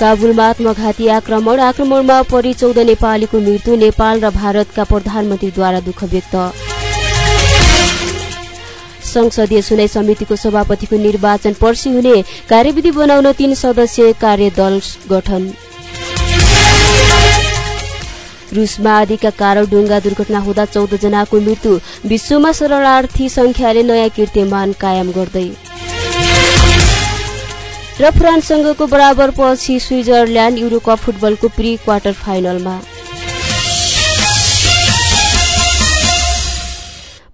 काबुलमा आत्मघाती आक्रमण आक्रमणमा परि चौध नेपालीको मृत्यु नेपाल र भारतका प्रधानमन्त्रीद्वारा दुःख व्यक्त। संसदीय सुनाई समितिको सभापतिको निर्वाचन पर्सि हुने कार्यविधि बनाउन तीन सदस्यीय कार्यदल गठन। रुसमा आदिका कारण डुङ्गा दुर्घटना हुँदा चौध जनाको मृत्यु विश्वमा शरणार्थी संख्याले नयाँ कीर्तिमान कायम गर्दै। र फ्रान्ससँगको बराबर पछि स्विजरल्याण्ड युरोकप फुटबलको प्री क्वार्टर फाइनलमा।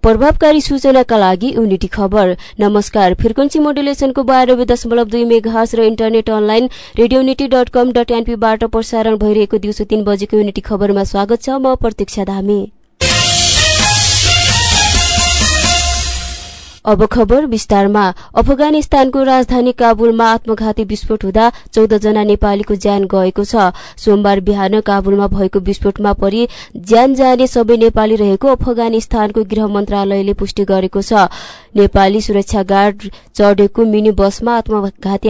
प्रभावकारी सूचनाका लागि युनिटी खबर। नमस्कार फ्रिक्वेन्सी मोडुलेसनको बाह्रवे दशमलव दुई मेघास र internet online radio unity dot com dot एनपीबाट प्रसारण भइरहेको दिउँसो तीन बजेको युनिटी खबरमा स्वागत छ। म प्रतीक्षा धामी। अब खबर विस्तारमा। अफगानिस्तानको राजधानी काबुलमा आत्मघाती विस्फोट हुँदा चौध जना नेपालीको ज्यान गएको छ। सोमबार बिहान काबुलमा भएको विस्फोटमा परि ज्यान जाने सबै नेपाली रहेको अफगानिस्तानको गृह मन्त्रालयले पुष्टि गरेको छ। नेपाली सुरक्षा गार्ड चढेको मिनी बसमा आत्मघाती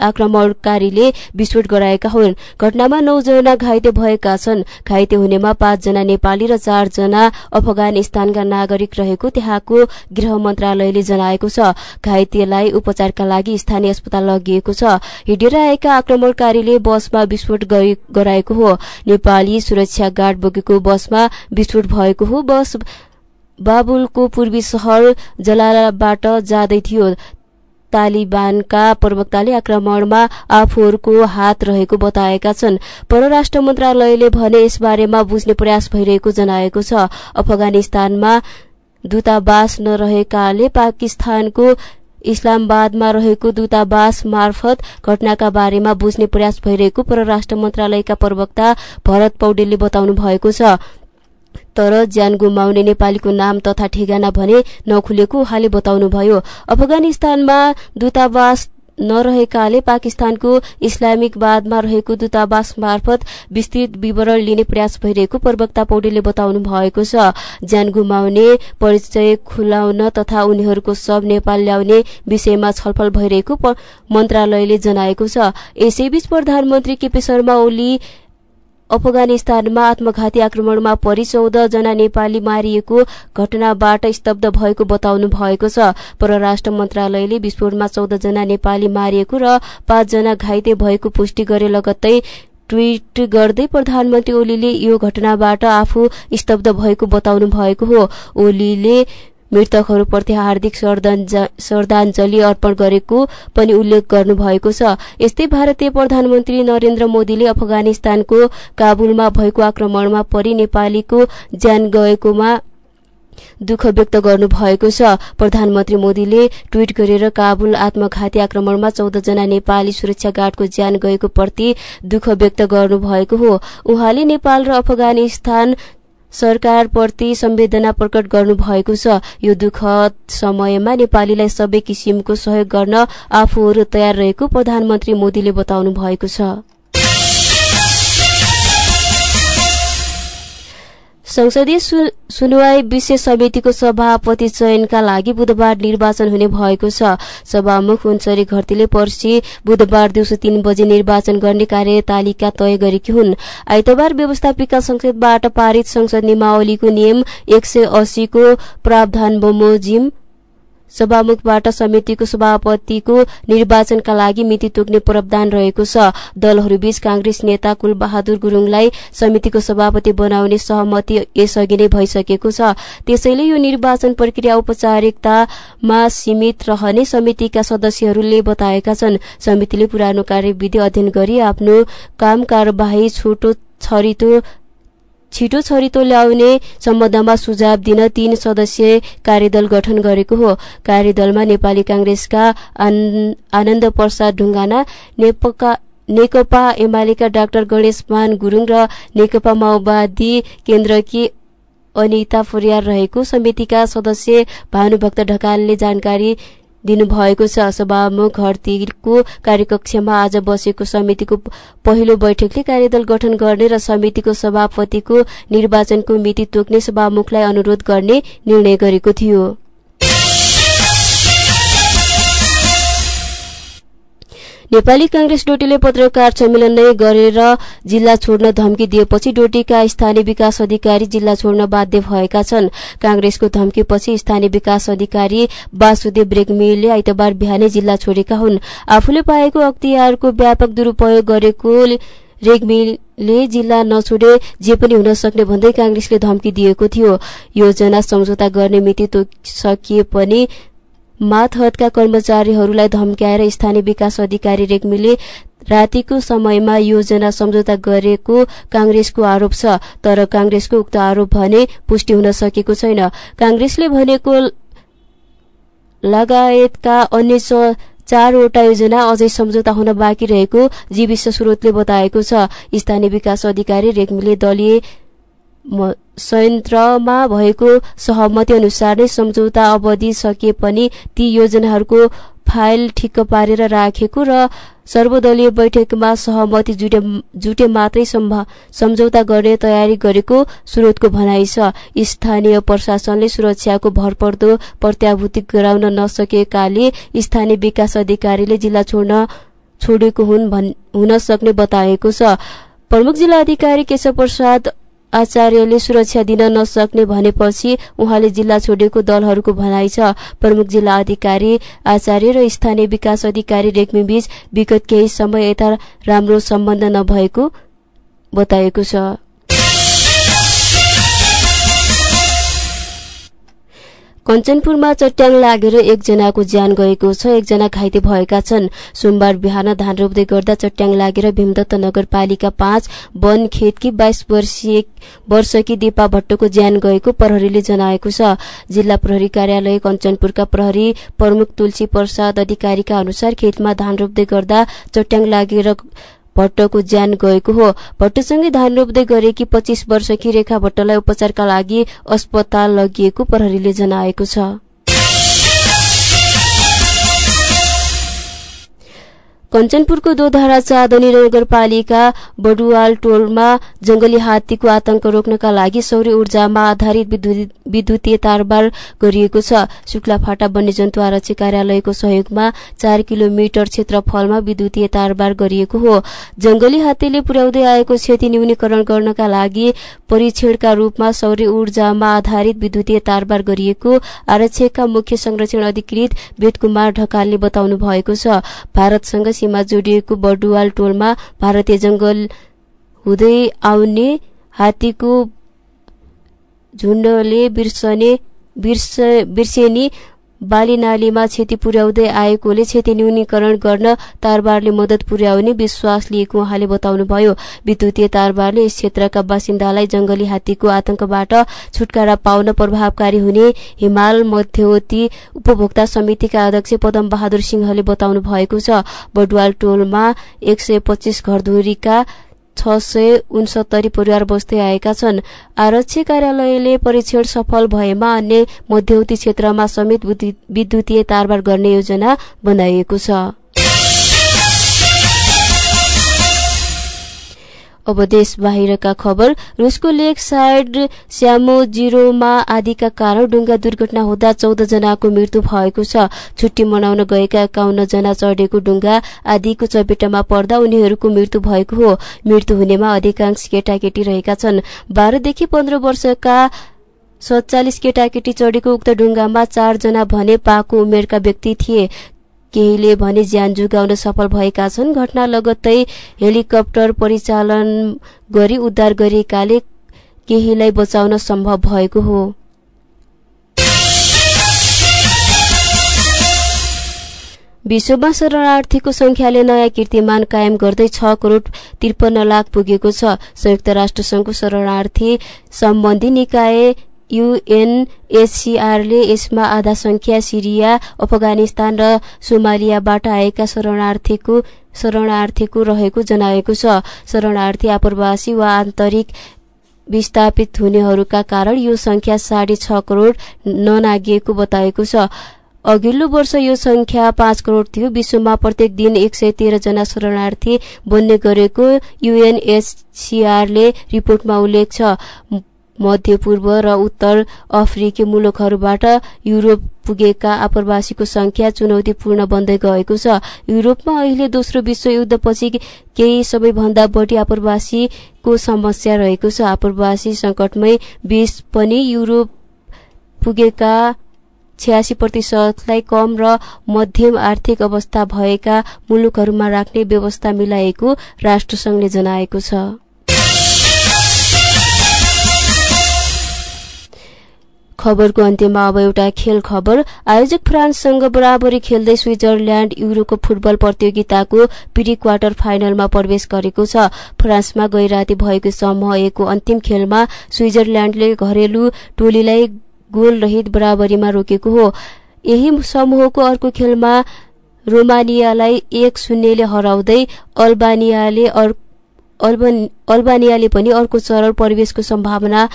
आक्रमणकारीले विस्फोट गराएका हुन्। घटनामा नौजना घाइते भएका छन्। घाइते हुनेमा पाँचजना नेपाली र चारजना अफगानिस्तानका नागरिक रहेको त्यहाँको गृह मन्त्रालयले जनाएको छ। घाइतेलाई उपचारका लागि स्थानीय अस्पताल लगिएको छ। हिँडेर आएका आक्रमणकारीले बसमा विस्फोट गराएको हो। नेपाली सुरक्षा गार्ड बोकेको बसमा विस्फोट भएको हो। बस बाबुलको पूर्वी शहर जलालाबाट जाँदै थियो। तालिबानका प्रवक्ताले आक्रमणमा आफूहरूको हात रहेको बताएका छन्। परराष्ट्र मन्त्रालयले भने यसबारेमा बुझ्ने प्रयास भइरहेको जनाएको छ। अफगानिस्तानमा दूतावास नरहेकाले पाकिस्तानको इस्लामाबादमा रहेको दूतावास मार्फत घटनाका बारेमा बुझ्ने प्रयास भइरहेको परराष्ट्र मन्त्रालयका प्रवक्ता भरत पौडेलले बताउनु भएको छ। तर ज्यान गुमाउने नेपालीको नाम तथा ठेगाना भने नखुलेको उहाँले बताउनुभयो। अफगानिस्तानमा दूतावास नरहेकाले पाकिस्तानको इस्लामिकवादमा रहेको दूतावास मार्फत विस्तृत विवरण लिने प्रयास भइरहेको प्रवक्ता पौडेलले बताउनु भएको छ। ज्यान गुमाउने परिचय खुलाउन तथा उनीहरूको सब नेपाल ल्याउने विषयमा छलफल भइरहेको मन्त्रालयले जनाएको छ। यसैबीच प्रधानमन्त्री केपी शर्मा ओली अफगानिस्तानमा आत्मघाती आक्रमणमा परि चौध जना नेपाली मारिएको घटनाबाट स्तब्ध भएको बताउनु भएको छ। परराष्ट्र मन्त्रालयले विस्फोटमा चौध जना नेपाली मारिएको र पाँचजना घाइते भएको पुष्टि गरे लगत्तै ट्वीट गर्दै प्रधानमन्त्री ओलीले यो घटनाबाट आफू स्तब्ध भएको बताउनु भएको हो। ओलीले मृतकहरूप्रति हार्दिक श्रद्धाञ्जली अर्पण गरेको पनि उल्लेख गर्नुभएको छ। यस्तै भारतीय प्रधानमन्त्री नरेन्द्र मोदीले अफगानिस्तानको काबुलमा भएको आक्रमणमा परि नेपालीको ज्यान गएकोमा दुःख व्यक्त गर्नुभएको छ। प्रधानमन्त्री मोदीले ट्वीट गरेर काबुल आत्मघाती आक्रमणमा चौधजना नेपाली सुरक्षा गार्डको ज्यान गएको प्रति दुःख व्यक्त गर्नुभएको हो। उहाँले नेपाल र अफगानिस्तान सरकारप्रति संवेदना प्रकट गर्नुभएको छ। यो दुःखद समयमा नेपालीलाई सबै किसिमको सहयोग गर्न आफूहरू तयार रहेको प्रधानमन्त्री मोदीले बताउनु भएको छ। संसदीय सुनवाई विशेष समितिको सभापति चयनका लागि बुधबार निर्वाचन हुने भएको छ। सभामुख हुन्सरी घरतीले पर्सि बुधबार दिउँसो तीन बजे निर्वाचन गर्ने कार्यतालिका तय गरेकी हुन्। आइतबार व्यवस्थापिका संसदबाट पारित संसद नियमावलीको नियम एक सय अस्सीको प्रावधान बमोजिम सभामुखबाट समितिको सभापतिको निर्वाचनका लागि मिति तोक्ने प्रावधान रहेको छ। दलहरूबीच कांग्रेस नेता कुलबहादुर गुरूङलाई समितिको सभापति बनाउने सहमति यसअघि नै भइसकेको छ। त्यसैले यो निर्वाचन प्रक्रिया औपचारिकतामा सीमित रहने समितिका सदस्यहरूले बताएका छन्। समितिले पुरानो कार्यविधि अध्ययन गरी आफ्नो काम कार्यवाही छोटो छरितो छिटो छरितो ल्याउने सम्बन्धमा सुझाव दिन तीन सदस्यीय कार्यदल गठन गरेको हो। कार्यदलमा नेपाली कांग्रेसका आनन्द प्रसाद ढुङ्गाना नेकपा एमालेका डाक्टर गणेशमान गुरूङ र नेकपा माओवादी केन्द्रकी अनिता फरियार रहेको समितिका सदस्य भानुभक्त ढकालले जानकारी दिनुभएको छ। सभामुख घरतीको कार्यकक्षमा आज बसेको समितिको पहिलो बैठकले कार्यदल गठन गर्ने र समितिको सभापतिको निर्वाचनको मिति तोक्ने सभामुखलाई अनुरोध गर्ने निर्णय गरेको थियो। नेपाली कांग्रेस डोटीले पत्रकार सम्मेलन नै गरेर जिल्ला छोड्न धम्की दिएपछि डोटीका स्थानीय विकास अधिकारी जिल्ला छोड्न बाध्य भएका छन्। कांग्रेसको धम्कीपछि स्थानीय विकास अधिकारी वासुदेव रेग्मीले आइतबार बिहानै जिल्ला छोडेका हुन्। आफूले पाएको अख्तियारको व्यापक दुरूपयोग गरेको रेग्मीले जिल्ला नछोडे जे पनि हुन सक्ने भन्दै कांग्रेसले धम्की दिएको थियो। योजना सम्झौता गर्ने मिति तोकिसकिए पनि मातहतका कर्मचारीहरूलाई धम्क्याएर स्थानीय विकास अधिकारी रेग्मीले रातिको समयमा योजना सम्झौता गरेको कांग्रेसको आरोप छ। तर कांग्रेसको उक्त आरोप भने पुष्टि हुन सकेको छैन। कांग्रेसले भनेको लगायतका अन्य चारवटा योजना अझै सम्झौता हुन बाँकी रहेको जीविस स्रोतले बताएको छ। स्थानीय विकास अधिकारी रेग्मीले दलीय संयन्त्रमा भएको सहमति अनुसार नै सम्झौता अवधि सकिए पनि ती योजनाहरूको फाइल ठिक्क पारेर राखेको र सर्वदलीय बैठकमा सहमति जुटे मात्रै सम्झौता गर्ने तयारी गरेको स्रोतको भनाइ छ। स्थानीय प्रशासनले सुरक्षाको भरपर्दो प्रत्याभूति गराउन नसकेकाले स्थानीय विकास अधिकारीले जिल्ला छोड्न छोडेको हुन सक्ने बताएको छ। प्रमुख जिल्ला अधिकारी केशव प्रसाद आचार्यले सुरक्षा दिन नसक्ने भनेपछि उहाँले जिल्ला छोडेको दलहरूको भनाइ छ। प्रमुख जिल्ला अधिकारी आचार्य र स्थानीय विकास अधिकारी रेग्मीबीच विगत केही समय यता राम्रो सम्बन्ध नभएको बताएको छ। कञ्चनपुरमा चट्याङ लागेर एकजनाको ज्यान गएको छ। एकजना घाइते भएका छन्। सोमबार बिहान धान रोप्दै गर्दा चट्याङ लागेर भीमदत्त नगरपालिका पाँच वन खेतकी बाइस वर्षकी दिपा भट्टको ज्यान गएको प्रहरीले जनाएको छ। जिल्ला प्रहरी कार्यालय कञ्चनपुरका प्रहरी प्रमुख तुलसी प्रसाद अधिकारीका अनुसार खेतमा धान रोप्दै गर्दा चट्याङ लागेर भट्टको ज्यान गएको हो। भट्टसँगै धान रोप्दै गरेकी पच्चीस वर्षकी रेखा भट्टलाई उपचारका लागि अस्पताल लगिएको प्रहरीले जनाएको छ। कञ्चनपुरको दोधारा चाँदनी नगरपालिका बडुवाल टोलमा जंगली हात्तीको आतंक रोक्नका लागि सौर्य ऊर्जामा आधारित विद्युतीय तारबार गरिएको छ। शुक्लाफाटा वन्यजन्तु आरक्षी कार्यालयको सहयोगमा चार किलोमिटर क्षेत्रफलमा विद्युतीय तारबार गरिएको हो। जंगली हात्तीले पुर्याउँदै आएको क्षति न्यूनीकरण गर्नका लागि परीक्षणका रूपमा सौर्य ऊर्जामा आधारित विद्युतीय तारबार गरिएको आरक्षकका मुख्य संरक्षण अधिकृत वेदकुमार ढकालले बताउनु भएको छ। भारतसँग सीमा जोडिएको बडुवाल टोलमा भारतीय जंगल हुँदै आउने हात्तीको झुण्डले बिर्सने बिर्सेनी बालीनालीमा क्षति पुर्याउँदै आएकोले क्षति न्यूनीकरण गर्न तारबारले मदत पुर्याउने विश्वास लिएको उहाँले बताउनुभयो। विद्युतीय तारबारले यस क्षेत्रका बासिन्दालाई जंगली हात्तीको आतंकबाट छुटकारा पाउन प्रभावकारी हुने हिमाल मध्यवती उपभोक्ता समितिका अध्यक्ष पदम बहादुर सिंहले बताउनु भएको छ। बडुवाल टोलमा एक सय पच्चीस घरधुरीका छ सय उनसत्तरी परिवार बस्दै आएका छन्। आरक्षी कार्यालयले परीक्षण सफल भएमा अन्य मध्यवर्ती क्षेत्रमा समेत विद्युतीय तारबार गर्ने योजना बनाइएको छ। अब देश बाहिरका खबर रुसको लेक साइड स्यामो जिरोमा आदिका कारण डुङ्गा दुर्घटना हुँदा चौध जनाको मृत्यु भएको छ। छुट्टी मनाउन गएका एकाउन्न जना चढेको डुङ्गा आदिको चपेटामा पर्दा उनीहरूको मृत्यु भएको हो। मृत्यु हुनेमा अधिकांश केटाकेटी रहेका छन्। बाह्रदेखि पन्ध्र वर्षका सत्तालिस केटाकेटी चढेको उक्त डुङ्गामा चारजना भने पाको उमेरका व्यक्ति थिए। केहीले भने ज्यान जोगाउन सफल भएका छन्। घटना लगत्तै हेलिकप्टर परिचालन गरी उद्धार गरिएकाले केहीलाई बचाउन सम्भव भएको हो। विश्वमा शरणार्थीको संख्याले नयाँ कीर्तिमान कायम गर्दै छ करोड़ त्रिपन्न लाख पुगेको छ। संयुक्त राष्ट्रसंघको शरणार्थी सम्बन्धी निकाय युएनएचसीआरले यसमा आधा संख्या सिरिया अफगानिस्तान र सोमालियाबाट आएका शरणार्थीको शरणार्थीको रहेको जनाएको छ। शरणार्थी आप्रवासी वा आन्तरिक विस्थापित हुनेहरूका कारण यो संख्या साढे छ करोड़ ननागिएको बताएको छ। अघिल्लो वर्ष यो संख्या पाँच करोड़ थियो। विश्वमा प्रत्येक दिन एक सय तेह्र जना शरणार्थी बन्ने गरेको युएनएचसीआरले रिपोर्टमा उल्लेख छ। मध्य पूर्व र उत्तर अफ्रिकी मुलुकहरूबाट युरोप पुगेका आप्रवासीको संख्या चुनौतीपूर्ण बन्दै गएको छ। युरोपमा अहिले दोस्रो विश्वयुद्धपछि केही सबैभन्दा बढी आप्रवासीको समस्या रहेको छ। आप्रवासी संकटमै बीच पनि युरोप पुगेका छ्यासी प्रतिशतलाई कम र मध्यम आर्थिक अवस्था भएका मुलुकहरूमा राख्ने व्यवस्था मिलाएको राष्ट्रसंघले जनाएको छ। खबरको अन्त्यमा अब एउटा खेल खबर। आयोजक फ्रान्ससँग बराबरी खेल्दै स्विजरल्याण्ड युरोको फुटबल प्रतियोगिताको प्री क्वार्टर फाइनलमा प्रवेश गरेको छ। फ्रान्समा गैराती भएको समूह एकको अन्तिम खेलमा स्विजरल्याण्डले घरेलु टोलीलाई गोल रहित बराबरीमा रोकेको हो। यही समूहको अर्को खेलमा रोमानियालाई एक शून्यले हराउँदै अल्बानियाले अल्बानियाले पनि अर्को चरण प्रवेशको सम्भावना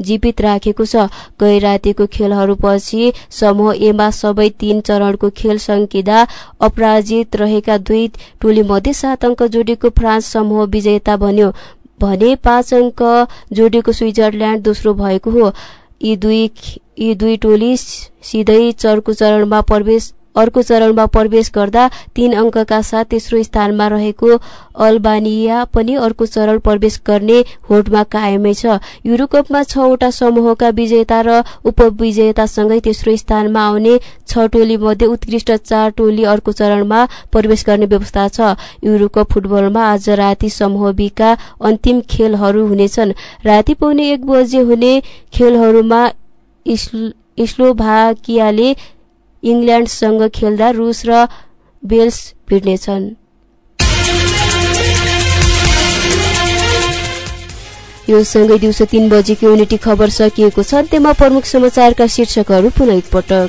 जीवित राखेको छ। गैरातीको खेलहरूपछि समूह एमा सबै तीन चरणको खेल सङ्किँदा अपराजित रहेका दुई टोलीमध्ये सात अङ्क जोडेको फ्रान्स समूह विजेता बन्यो। भने पाँच अङ्क जोडेको स्विजरल्याण्ड दोस्रो भएको हो। यी दुई यी दुई टोली सिधै चर्को चरणमा प्रवेश अर्को चरणमा प्रवेश गर्दा तीन अङ्कका साथ तेस्रो स्थानमा रहेको अल्बानिया पनि अर्को चरण प्रवेश गर्ने होडमा कायमै छ। युरोकपमा छवटा समूहका विजेता र उपविजेतासँगै तेस्रो स्थानमा आउने छ टोली मध्ये उत्कृष्ट चार टोली अर्को चरणमा प्रवेश गर्ने व्यवस्था छ। युरोकप फुटबलमा आज राति समूह बीका अन्तिम खेलहरू हुनेछन्। राति पाउने एक बजे हुने खेलहरूमा स्लोभाकियाले इङ्ल्याण्डसँग खेल्दा रुस र बेल्स भिड्नेछन् यो सँगै दिउँसो तीन बजेको युनिटी खबर सकिएको छ। अन्त्यमा प्रमुख समाचारका शीर्षकहरू पुनः एकपटक।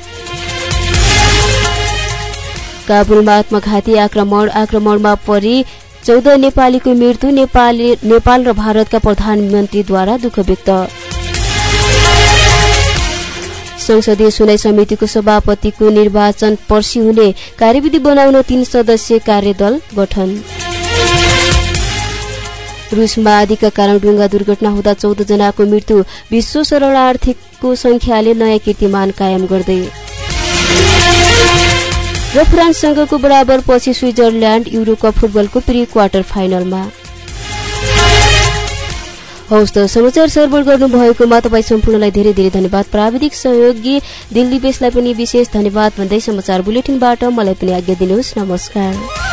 काबुलमा आत्मघाती आक्रमण आक्रमणमा परि चौध नेपालीको मृत्यु नेपाल र भारतका प्रधानमन्त्रीद्वारा दुःख व्यक्त। संसदीय सुनाई समितिको सभापतिको निर्वाचन पर्सी हुने कार्यविधि बनाउन तीन सदस्यीय कार्यदल गठन। रुसमा आदिका कारण डुङ्गा दुर्घटना हुँदा चौध जनाको मृत्यु विश्व शरणार्थीको संख्याले नयाँ कीर्तिमान कायम गर्दै। र फ्रान्ससँगको बराबर पछि स्विजरल्याण्ड युरोकप फुटबलको प्री क्वार्टर फाइनलमा। हौस् त समाचार सर्वर गर्नुभएकोमा तपाईँ सम्पूर्णलाई धेरै धेरै धन्यवाद। प्राविधिक सहयोगी दिल्ली बेसलाई पनि विशेष धन्यवाद भन्दै समाचार बुलेटिनबाट मलाई पनि आज्ञा दिनुहोस्। नमस्कार।